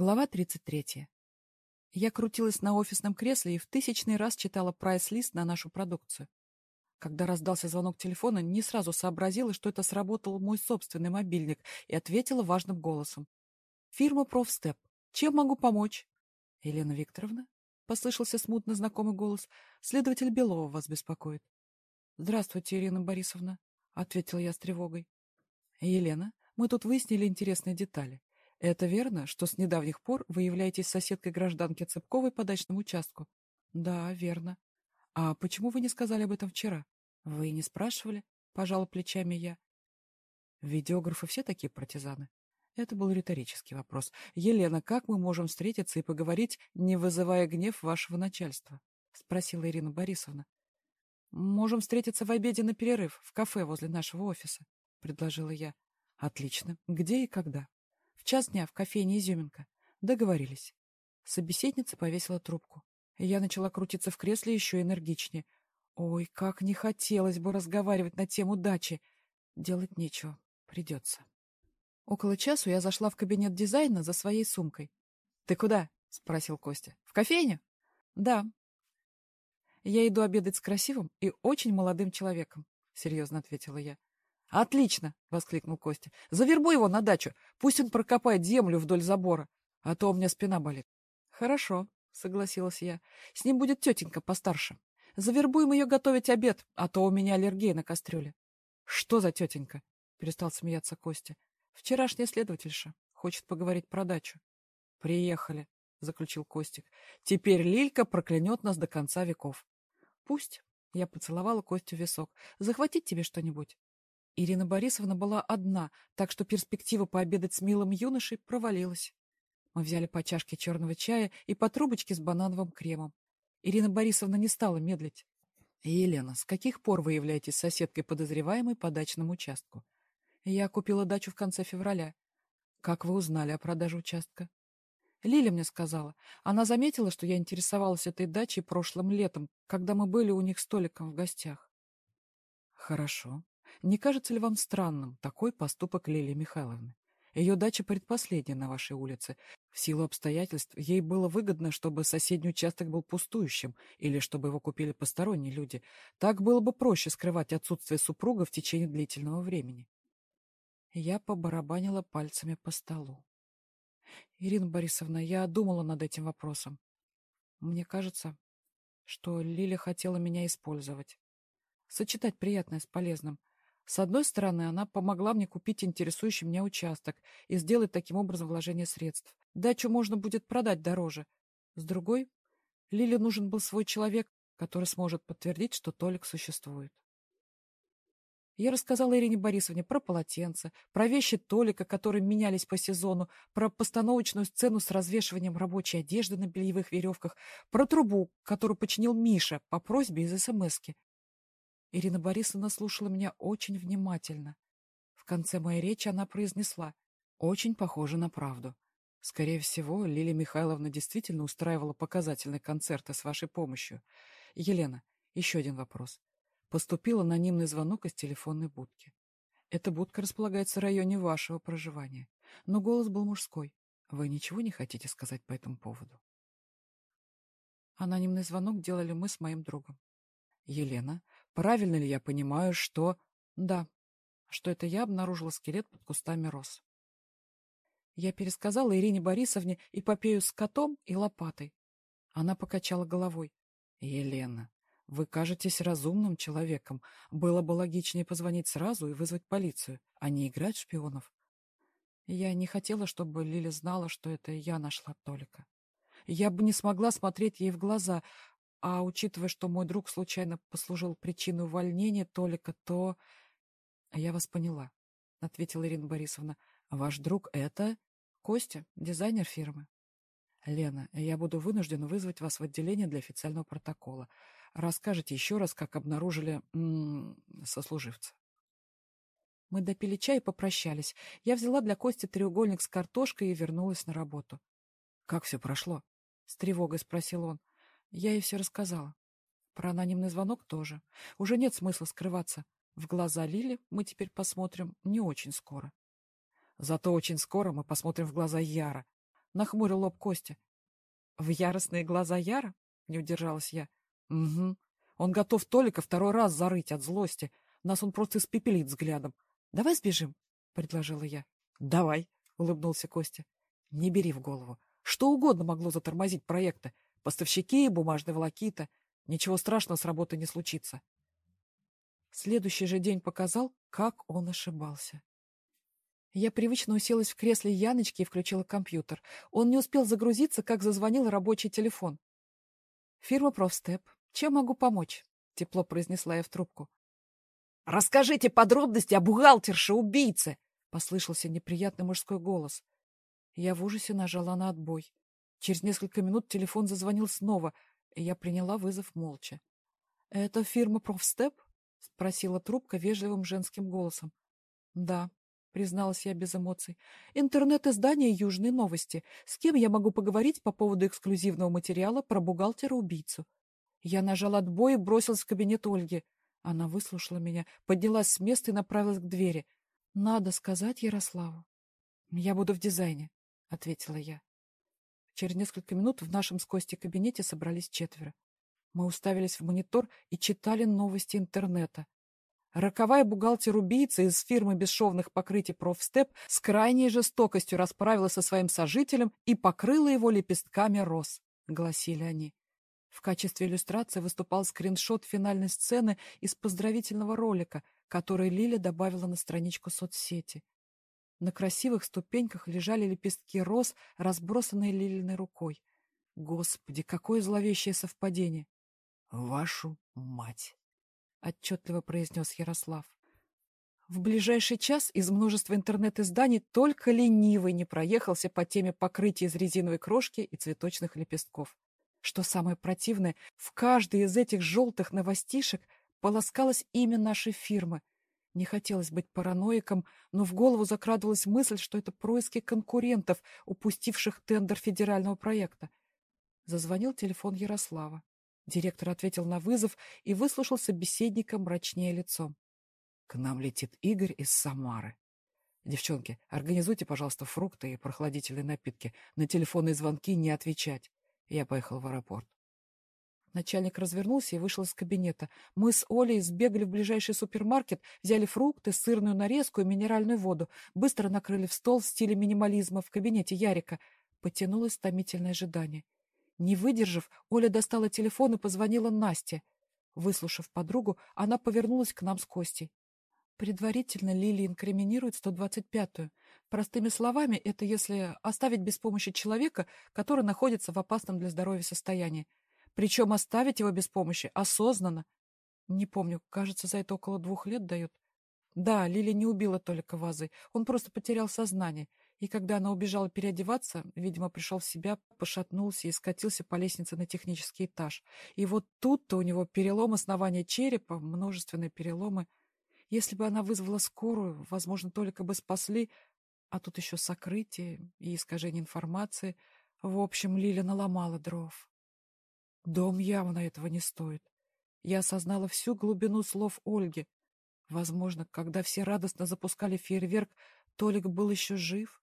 Глава 33. Я крутилась на офисном кресле и в тысячный раз читала прайс-лист на нашу продукцию. Когда раздался звонок телефона, не сразу сообразила, что это сработал мой собственный мобильник, и ответила важным голосом. «Фирма Профстеп. Чем могу помочь?» «Елена Викторовна?» — послышался смутно знакомый голос. «Следователь Белова вас беспокоит». «Здравствуйте, Ирина Борисовна», — ответила я с тревогой. «Елена, мы тут выяснили интересные детали. Это верно, что с недавних пор вы являетесь соседкой гражданки Цыпковой по дачному участку? Да, верно. А почему вы не сказали об этом вчера? Вы не спрашивали? Пожала плечами я. Видеографы все такие партизаны? Это был риторический вопрос. Елена, как мы можем встретиться и поговорить, не вызывая гнев вашего начальства? Спросила Ирина Борисовна. Можем встретиться в обеде на перерыв в кафе возле нашего офиса, предложила я. Отлично. Где и когда? Час дня в кофейне «Изюминка». Договорились. Собеседница повесила трубку. Я начала крутиться в кресле еще энергичнее. Ой, как не хотелось бы разговаривать на тему дачи. Делать нечего. Придется. Около часу я зашла в кабинет дизайна за своей сумкой. — Ты куда? — спросил Костя. — В кофейню? — Да. — Я иду обедать с красивым и очень молодым человеком, — серьезно ответила я. «Отлично!» — воскликнул Костя. «Завербуй его на дачу. Пусть он прокопает землю вдоль забора, а то у меня спина болит». «Хорошо», — согласилась я. «С ним будет тетенька постарше. Завербуем ее готовить обед, а то у меня аллергия на кастрюле». «Что за тетенька?» — перестал смеяться Костя. «Вчерашняя следовательша. Хочет поговорить про дачу». «Приехали», — заключил Костик. «Теперь Лилька проклянет нас до конца веков». «Пусть». Я поцеловала Костю в висок. «Захватить тебе что-нибудь?» Ирина Борисовна была одна, так что перспектива пообедать с милым юношей провалилась. Мы взяли по чашке черного чая и по трубочке с банановым кремом. Ирина Борисовна не стала медлить. «Елена, с каких пор вы являетесь соседкой подозреваемой по дачному участку?» «Я купила дачу в конце февраля». «Как вы узнали о продаже участка?» Лиля мне сказала. Она заметила, что я интересовалась этой дачей прошлым летом, когда мы были у них столиком в гостях. Хорошо. Не кажется ли вам странным такой поступок Лилии Михайловны? Ее дача предпоследняя на вашей улице. В силу обстоятельств ей было выгодно, чтобы соседний участок был пустующим или чтобы его купили посторонние люди. Так было бы проще скрывать отсутствие супруга в течение длительного времени. Я побарабанила пальцами по столу. Ирина Борисовна, я думала над этим вопросом. Мне кажется, что Лиля хотела меня использовать. Сочетать приятное с полезным. С одной стороны, она помогла мне купить интересующий меня участок и сделать таким образом вложение средств. Дачу можно будет продать дороже. С другой, Лиле нужен был свой человек, который сможет подтвердить, что Толик существует. Я рассказала Ирине Борисовне про полотенце, про вещи Толика, которые менялись по сезону, про постановочную сцену с развешиванием рабочей одежды на бельевых веревках, про трубу, которую починил Миша по просьбе из СМСки, Ирина Борисовна слушала меня очень внимательно. В конце моей речи она произнесла «Очень похоже на правду». Скорее всего, Лилия Михайловна действительно устраивала показательные концерты с вашей помощью. Елена, еще один вопрос. Поступил анонимный звонок из телефонной будки. Эта будка располагается в районе вашего проживания, но голос был мужской. Вы ничего не хотите сказать по этому поводу? Анонимный звонок делали мы с моим другом. Елена, Правильно ли я понимаю, что... Да, что это я обнаружила скелет под кустами роз. Я пересказала Ирине Борисовне эпопею с котом и лопатой. Она покачала головой. «Елена, вы кажетесь разумным человеком. Было бы логичнее позвонить сразу и вызвать полицию, а не играть шпионов». Я не хотела, чтобы Лиля знала, что это я нашла Толика. Я бы не смогла смотреть ей в глаза, а учитывая, что мой друг случайно послужил причиной увольнения Толика, то... — Я вас поняла, — ответила Ирина Борисовна. — Ваш друг — это... Костя, дизайнер фирмы. — Лена, я буду вынуждена вызвать вас в отделение для официального протокола. Расскажите еще раз, как обнаружили м -м, сослуживца. Мы допили чай и попрощались. Я взяла для Кости треугольник с картошкой и вернулась на работу. — Как все прошло? — с тревогой спросил он. Я ей все рассказала. Про анонимный звонок тоже. Уже нет смысла скрываться. В глаза Лили мы теперь посмотрим не очень скоро. Зато очень скоро мы посмотрим в глаза Яра. — нахмурил лоб Костя. «В яростные глаза Яра?» — не удержалась я. «Угу. Он готов Толика второй раз зарыть от злости. Нас он просто испепелит взглядом. Давай сбежим?» — предложила я. «Давай», — улыбнулся Костя. «Не бери в голову. Что угодно могло затормозить проекты. Поставщики, бумажные волокита. Ничего страшного с работы не случится». Следующий же день показал, как он ошибался. Я привычно уселась в кресле Яночки и включила компьютер. Он не успел загрузиться, как зазвонил рабочий телефон. «Фирма «Профстеп». Чем могу помочь?» — тепло произнесла я в трубку. «Расскажите подробности о бухгалтерше-убийце!» — послышался неприятный мужской голос. Я в ужасе нажала на отбой. Через несколько минут телефон зазвонил снова, и я приняла вызов молча. — Это фирма «Профстеп»? — спросила трубка вежливым женским голосом. — Да, — призналась я без эмоций. — Интернет-издание «Южные новости». С кем я могу поговорить по поводу эксклюзивного материала про бухгалтера-убийцу? Я нажал отбой и бросилась в кабинет Ольги. Она выслушала меня, поднялась с места и направилась к двери. — Надо сказать Ярославу. — Я буду в дизайне. — ответила я. Через несколько минут в нашем с Костей кабинете собрались четверо. Мы уставились в монитор и читали новости интернета. Роковая бухгалтер-убийца из фирмы бесшовных покрытий «Профстеп» с крайней жестокостью расправилась со своим сожителем и покрыла его лепестками роз, — гласили они. В качестве иллюстрации выступал скриншот финальной сцены из поздравительного ролика, который Лиля добавила на страничку соцсети. На красивых ступеньках лежали лепестки роз, разбросанные Лилиной рукой. Господи, какое зловещее совпадение! — Вашу мать! — отчетливо произнес Ярослав. В ближайший час из множества интернет-изданий только ленивый не проехался по теме покрытия из резиновой крошки и цветочных лепестков. Что самое противное, в каждой из этих желтых новостишек полоскалось имя нашей фирмы — не хотелось быть параноиком, но в голову закрадывалась мысль, что это происки конкурентов, упустивших тендер федерального проекта. Зазвонил телефон Ярослава. Директор ответил на вызов и выслушал собеседника мрачнее лицом. — К нам летит Игорь из Самары. Девчонки, организуйте, пожалуйста, фрукты и прохладительные напитки. На телефонные звонки не отвечать. Я поехал в аэропорт. Начальник развернулся и вышел из кабинета. Мы с Олей сбегали в ближайший супермаркет, взяли фрукты, сырную нарезку и минеральную воду, быстро накрыли в стол в стиле минимализма в кабинете Ярика. Потянулось томительное ожидание. Не выдержав, Оля достала телефон и позвонила Насте. Выслушав подругу, она повернулась к нам с Костей. Предварительно Лили инкриминирует 125-ю. Простыми словами, это если оставить без помощи человека, который находится в опасном для здоровья состоянии. Причем оставить его без помощи осознанно. Не помню, кажется, за это около двух лет дают. Да, Лили не убила Толика вазой, он просто потерял сознание. И когда она убежала переодеваться, видимо, пришел в себя, пошатнулся и скатился по лестнице на технический этаж. И вот тут-то у него перелом основания черепа, множественные переломы. Если бы она вызвала скорую, возможно, Толика бы спасли, а тут еще сокрытие и искажение информации. В общем, Лиля наломала дров. Дом явно этого не стоит. Я осознала всю глубину слов Ольги. Возможно, когда все радостно запускали фейерверк, Толик был еще жив.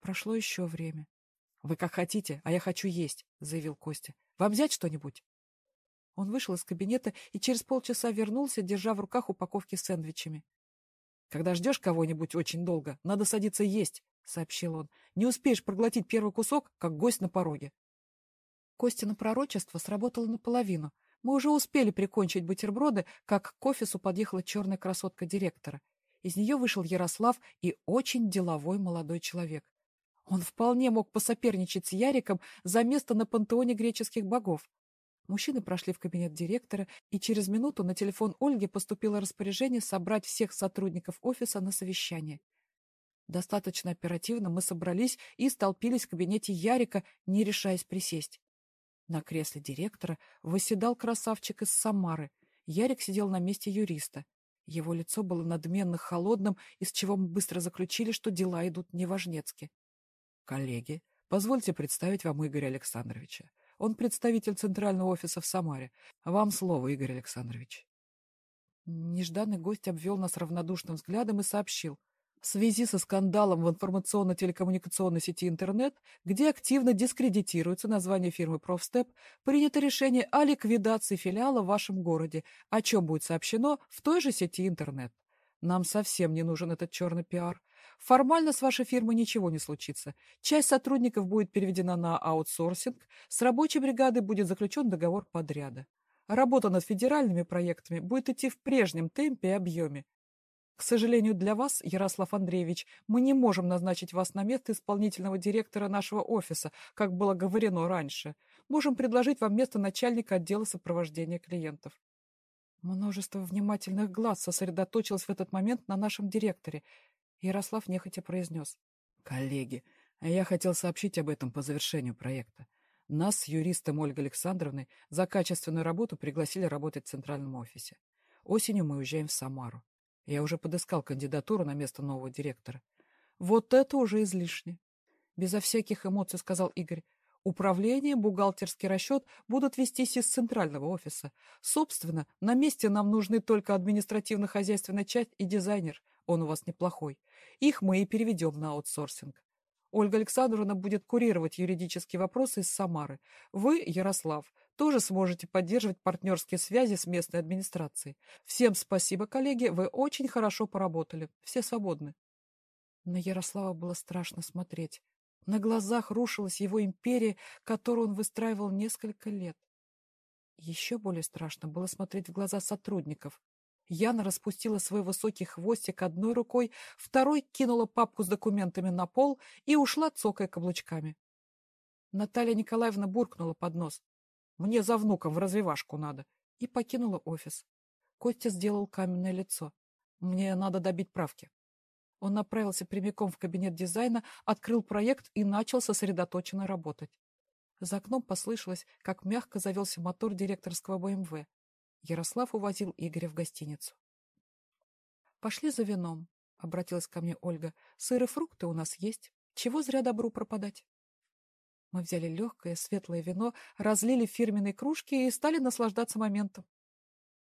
Прошло еще время. — Вы как хотите, а я хочу есть, — заявил Костя. — Вам взять что-нибудь? Он вышел из кабинета и через полчаса вернулся, держа в руках упаковки с сэндвичами. — Когда ждешь кого-нибудь очень долго, надо садиться есть, — сообщил он. — Не успеешь проглотить первый кусок, как гость на пороге. Костина пророчество сработало наполовину. Мы уже успели прикончить бутерброды, как к офису подъехала черная красотка директора. Из нее вышел Ярослав и очень деловой молодой человек. Он вполне мог посоперничать с Яриком за место на пантеоне греческих богов. Мужчины прошли в кабинет директора, и через минуту на телефон Ольги поступило распоряжение собрать всех сотрудников офиса на совещание. Достаточно оперативно мы собрались и столпились в кабинете Ярика, не решаясь присесть. На кресле директора восседал красавчик из Самары. Ярик сидел на месте юриста. Его лицо было надменно холодным, из чего мы быстро заключили, что дела идут неважнецки. — Коллеги, позвольте представить вам Игоря Александровича. Он представитель Центрального офиса в Самаре. Вам слово, Игорь Александрович. Нежданный гость обвел нас равнодушным взглядом и сообщил. — В связи со скандалом в информационно-телекоммуникационной сети интернет, где активно дискредитируется название фирмы «Профстеп», принято решение о ликвидации филиала в вашем городе, о чем будет сообщено в той же сети интернет. Нам совсем не нужен этот черный пиар. Формально с вашей фирмой ничего не случится. Часть сотрудников будет переведена на аутсорсинг, с рабочей бригадой будет заключен договор подряда. Работа над федеральными проектами будет идти в прежнем темпе и объеме. К сожалению для вас, Ярослав Андреевич, мы не можем назначить вас на место исполнительного директора нашего офиса, как было говорено раньше. Можем предложить вам место начальника отдела сопровождения клиентов. Множество внимательных глаз сосредоточилось в этот момент на нашем директоре. Ярослав нехотя произнес. «Коллеги, я хотел сообщить об этом по завершению проекта. Нас с юристом Ольгой Александровной за качественную работу пригласили работать в центральном офисе. Осенью мы уезжаем в Самару. Я уже подыскал кандидатуру на место нового директора. Вот это уже излишне. Безо всяких эмоций сказал Игорь. Управление, бухгалтерский расчет будут вестись из центрального офиса. Собственно, на месте нам нужны только административно-хозяйственная часть и дизайнер. Он у вас неплохой. Их мы и переведем на аутсорсинг. Ольга Александровна будет курировать юридические вопросы из Самары. Вы, Ярослав, тоже сможете поддерживать партнерские связи с местной администрацией. Всем спасибо, коллеги, вы очень хорошо поработали. Все свободны. На Ярослава было страшно смотреть. На глазах рушилась его империя, которую он выстраивал несколько лет. Еще более страшно было смотреть в глаза сотрудников. Яна распустила свой высокий хвостик одной рукой, второй кинула папку с документами на пол и ушла, цокая каблучками. Наталья Николаевна буркнула под нос. Мне за внуком в развивашку надо. И покинула офис. Костя сделал каменное лицо. Мне надо добить правки. Он направился прямиком в кабинет дизайна, открыл проект и начал сосредоточенно работать. За окном послышалось, как мягко завелся мотор директорского БМВ. Ярослав увозил Игоря в гостиницу. «Пошли за вином», — обратилась ко мне Ольга. «Сыр и фрукты у нас есть. Чего зря добру пропадать?» Мы взяли легкое, светлое вино, разлили фирменные кружки и стали наслаждаться моментом.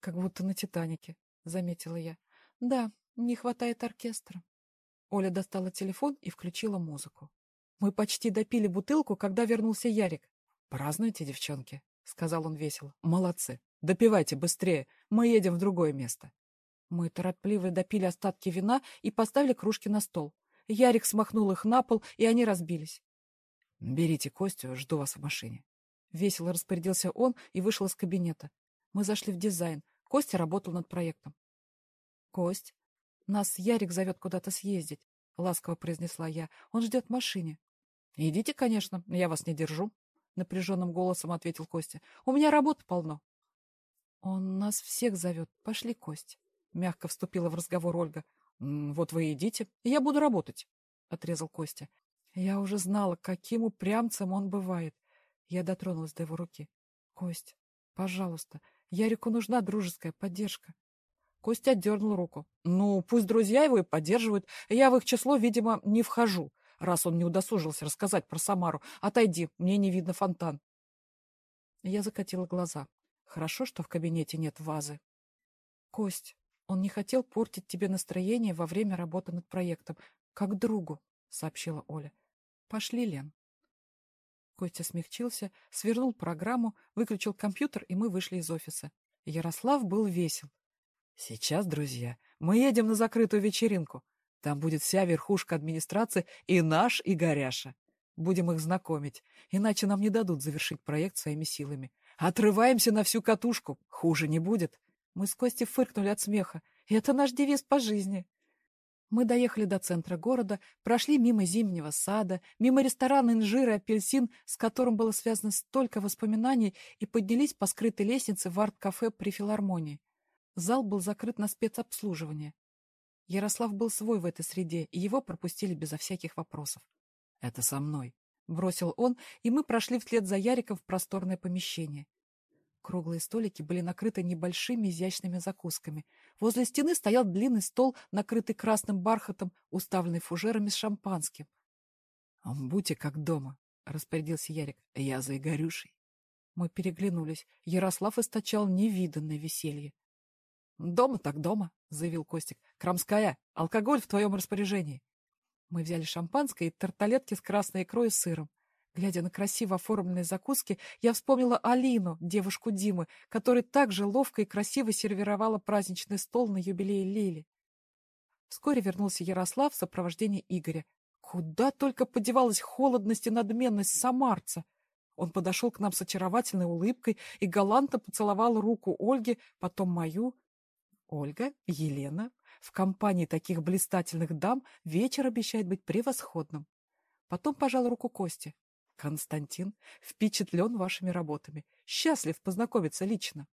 «Как будто на «Титанике», — заметила я. «Да, не хватает оркестра». Оля достала телефон и включила музыку. Мы почти допили бутылку, когда вернулся Ярик. «Празднуйте, девчонки», — сказал он весело. «Молодцы. Допивайте быстрее. Мы едем в другое место». Мы торопливо допили остатки вина и поставили кружки на стол. Ярик смахнул их на пол, и они разбились. «Берите Костю, жду вас в машине». Весело распорядился он и вышел из кабинета. Мы зашли в дизайн. Костя работал над проектом. «Кость, нас Ярик зовет куда-то съездить», — ласково произнесла я. «Он ждет в машине». «Идите, конечно, я вас не держу», — напряженным голосом ответил Костя. «У меня работы полно». «Он нас всех зовет. Пошли, Кость», — мягко вступила в разговор Ольга. «Вот вы идите, я буду работать», — отрезал Костя. Я уже знала, каким упрямцем он бывает. Я дотронулась до его руки. «Кость, пожалуйста, Ярику нужна дружеская поддержка». Костя отдернул руку. «Ну, пусть друзья его и поддерживают. Я в их число, видимо, не вхожу, раз он не удосужился рассказать про Самару. Отойди, мне не видно фонтан». Я закатила глаза. Хорошо, что в кабинете нет вазы. «Кость, он не хотел портить тебе настроение во время работы над проектом, как другу», — сообщила Оля. Пошли, Лен. Костя смягчился, свернул программу, выключил компьютер, и мы вышли из офиса. Ярослав был весел. Сейчас, друзья, мы едем на закрытую вечеринку. Там будет вся верхушка администрации и наш, и Горяша. Будем их знакомить, иначе нам не дадут завершить проект своими силами. Отрываемся на всю катушку, хуже не будет. Мы с Костей фыркнули от смеха. Это наш девиз по жизни. Мы доехали до центра города, прошли мимо зимнего сада, мимо ресторана «Инжир» и «Апельсин», с которым было связано столько воспоминаний, и поднялись по скрытой лестнице в арт-кафе при филармонии. Зал был закрыт на спецобслуживание. Ярослав был свой в этой среде, и его пропустили безо всяких вопросов. «Это со мной», — бросил он, и мы прошли вслед за Яриком в просторное помещение. Круглые столики были накрыты небольшими изящными закусками. Возле стены стоял длинный стол, накрытый красным бархатом, уставленный фужерами с шампанским. — Будьте как дома, — распорядился Ярик. — Я за Игорюшей. Мы переглянулись. Ярослав источал невиданное веселье. — Дома так дома, — заявил Костик. — Крамская, алкоголь в твоем распоряжении. Мы взяли шампанское и тарталетки с красной икрой и сыром. Глядя на красиво оформленные закуски, я вспомнила Алину, девушку Димы, которая так же ловко и красиво сервировала праздничный стол на юбилее Лили. Вскоре вернулся Ярослав в сопровождении Игоря. Куда только подевалась холодность и надменность самарца! Он подошел к нам с очаровательной улыбкой и галантно поцеловал руку Ольги, потом мою. Ольга, Елена, в компании таких блистательных дам вечер обещает быть превосходным. Потом пожал руку Кости. Константин впечатлен вашими работами. Счастлив познакомиться лично.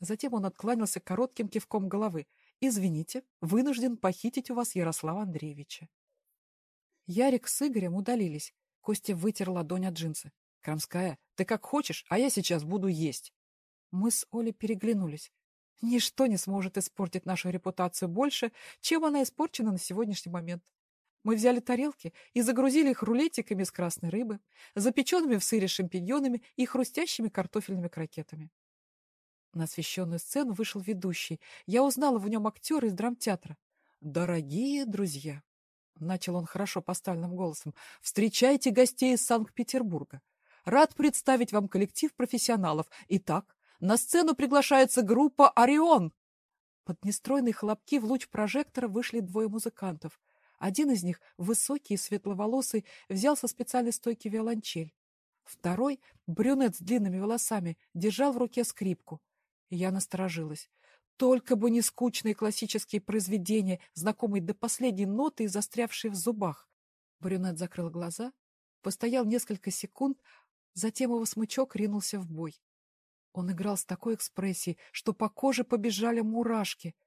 Затем он откланялся коротким кивком головы. «Извините, вынужден похитить у вас Ярослава Андреевича». Ярик с Игорем удалились. Костя вытер ладонь от джинсы. «Крамская, ты как хочешь, а я сейчас буду есть». Мы с Олей переглянулись. Ничто не сможет испортить нашу репутацию больше, чем она испорчена на сегодняшний момент. Мы взяли тарелки и загрузили их рулетиками из красной рыбы, запеченными в сыре шампиньонами и хрустящими картофельными крокетами. На освещенную сцену вышел ведущий. Я узнала в нем актера из драмтеатра. «Дорогие друзья!» — начал он хорошо поставленным голосом. «Встречайте гостей из Санкт-Петербурга. Рад представить вам коллектив профессионалов. Итак, на сцену приглашается группа «Орион». Под нестройные хлопки в луч прожектора вышли двое музыкантов. Один из них, высокий и светловолосый, взял со специальной стойки виолончель. Второй, брюнет с длинными волосами, держал в руке скрипку. Я насторожилась. Только бы не скучные классические произведения, знакомые до последней ноты и застрявшие в зубах. Брюнет закрыл глаза, постоял несколько секунд, затем его смычок ринулся в бой. Он играл с такой экспрессией, что по коже побежали мурашки —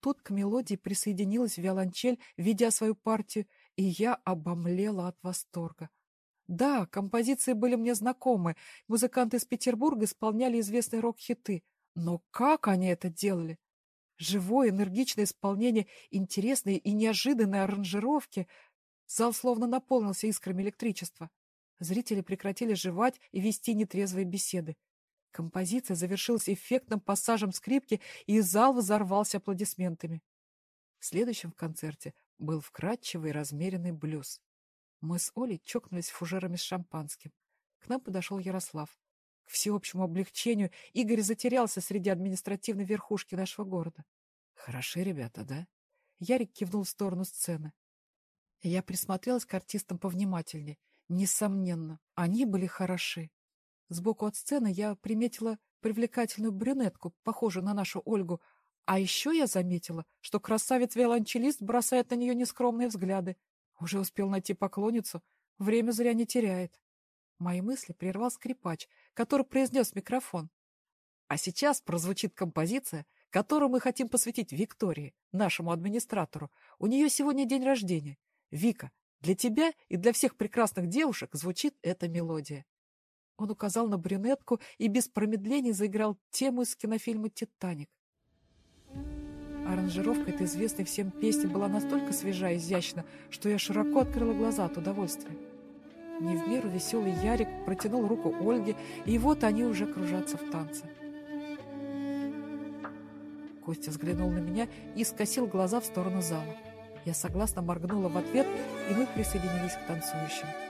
Тут к мелодии присоединилась виолончель, ведя свою партию, и я обомлела от восторга. Да, композиции были мне знакомы, музыканты из Петербурга исполняли известные рок-хиты, но как они это делали? Живое, энергичное исполнение, интересные и неожиданные аранжировки. Зал словно наполнился искрами электричества. Зрители прекратили жевать и вести нетрезвые беседы. Композиция завершилась эффектным пассажем скрипки, и зал взорвался аплодисментами. Следующим в концерте был вкрадчивый размеренный блюз. Мы с Олей чокнулись фужерами с шампанским. К нам подошел Ярослав. К всеобщему облегчению Игорь затерялся среди административной верхушки нашего города. Хороши ребята, да? Ярик кивнул в сторону сцены. Я присмотрелась к артистам повнимательнее. Несомненно, они были хороши. Сбоку от сцены я приметила привлекательную брюнетку, похожую на нашу Ольгу, а еще я заметила, что красавец-виолончелист бросает на нее нескромные взгляды. Уже успел найти поклонницу, время зря не теряет. Мои мысли прервал скрипач, который произнес микрофон. А сейчас прозвучит композиция, которую мы хотим посвятить Виктории, нашему администратору. У нее сегодня день рождения. Вика, для тебя и для всех прекрасных девушек звучит эта мелодия. Он указал на брюнетку и без промедлений заиграл тему из кинофильма «Титаник». Аранжировка этой известной всем песни была настолько свежа и изящна, что я широко открыла глаза от удовольствия. Не в меру веселый Ярик протянул руку Ольге, и вот они уже кружатся в танце. Костя взглянул на меня и скосил глаза в сторону зала. Я согласно моргнула в ответ, и мы присоединились к танцующим.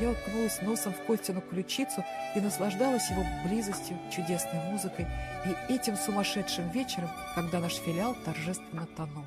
Я уткнулась носом в Костину ключицу и наслаждалась его близостью, чудесной музыкой и этим сумасшедшим вечером, когда наш филиал торжественно тонул.